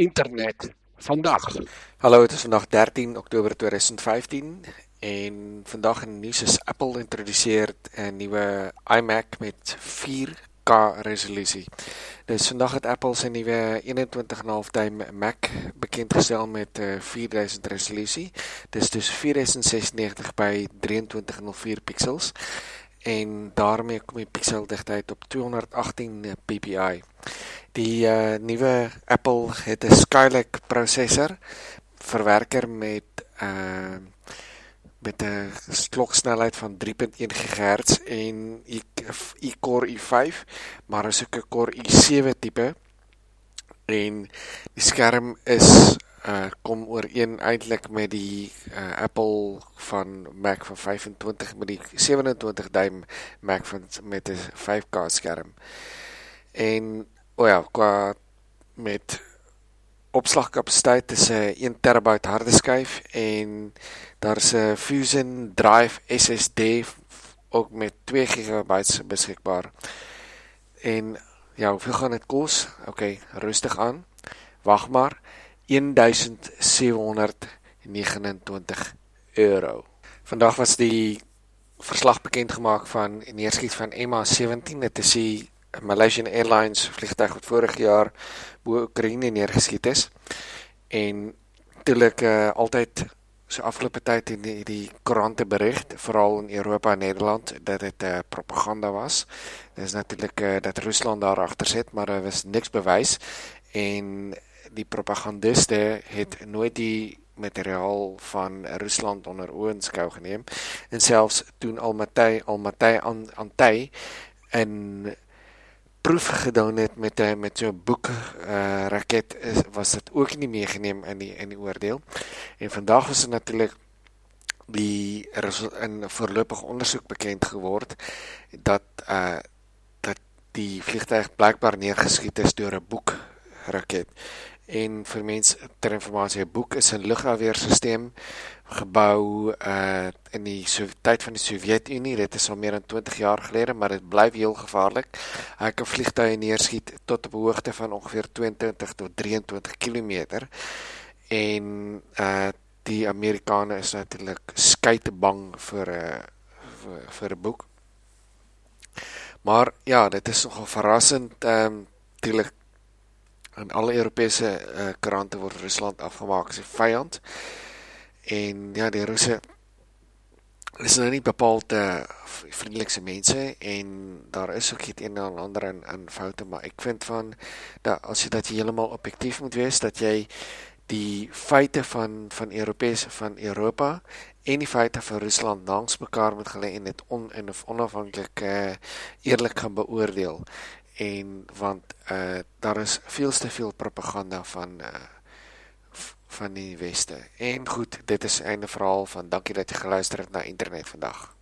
internet vandag. Hallo, dit is vandag 13 Oktober 2015 en vandag in die nuus is Apple introduseer 'n nuwe iMac met 4K resolusie. Dus vandag het Apple sy nuwe 21.5 duim Mac bekend gestel met 'n uh, 4000 resolusie. Dis dus 4096 by 2304 pixels en daarmee kom die pixeldigtheid op 218 ppi. Die uh, nuwe Apple het 'n Skylake prosessor verwerker met 'n uh, met 'n kloksnelheid van 3.1 GHz en i-Core i5, maar is ook 'n Core i7 tipe. En die skerm is uh kom ooreen eintlik met die uh, Apple van Mac van 25 met die 27 duim Mac van met 'n 5K skerm. En o ja, qua met opslagkapasiteit is 'n 1 TB harde skyf en daar's 'n Fusion Drive SSD ook met 2 GB beskikbaar. En ja, hoeveel gaan dit kos? OK, rustig aan. Wag maar. 1729 euro. Vandag was die verslag bekend gemaak van die neerskiet van MH17. Dit is die Malaysian Airlines vliegtuig wat vorige jaar bo Oekraïne neergeskiet is. En natuurlik uh, altyd so afgelope tyd in die, die koerante berig, veral in Europa en Nederland, dat dit 'n uh, propaganda was. Dit is natuurlik uh, dat Rusland daar agter sit, maar daar was niks bewys en die propagandiste het nooit die materiaal van Rusland onder oënskou geneem en selfs toen Almaty Almaty aan Antay in proef gedoen het met 'n met so 'n boek uh, raket is, was dit ook nie meegeneem in die in die oordeel. En vandag is dit natuurlik die in voorlopige ondersoek bekend geword dat uh dat die vliegtuig blykbaar neergeskiet is deur 'n boek raket en vir mense ter informasie 'n boek is 'n lugafweerstelsel gebou uh in die so tyd van die Sowjetunie. Dit is al meer as 20 jaar gelede maar dit bly heel gevaarlik. Hy kan vliegtuie neerskiet tot op 'n hoogte van ongeveer 22 tot 23 km en uh die Amerikaners is natuurlik skeite bang vir 'n uh, vir, vir 'n boek. Maar ja dit is nogal verrassend. Ehm um, natuurlik in alle Europese uh, krante word Rusland afgemaak as 'n vyand. En ja, die Russe is nou nie bepaald uh, vriendelikse mense en daar is ook iets een en ander in, in foute, maar ek vind van dat as jy dat jy heeltemal objektief moet wees dat jy die feite van van Europese van Europa en die feite van Rusland langs mekaar moet gelê en dit on, en onafhanklik uh, eerlik gaan beoordeel en want uh daar is veel te veel propaganda van uh van die weste. En goed, dit is einde verhaal van dankie dat jy geluister het na internet vandag.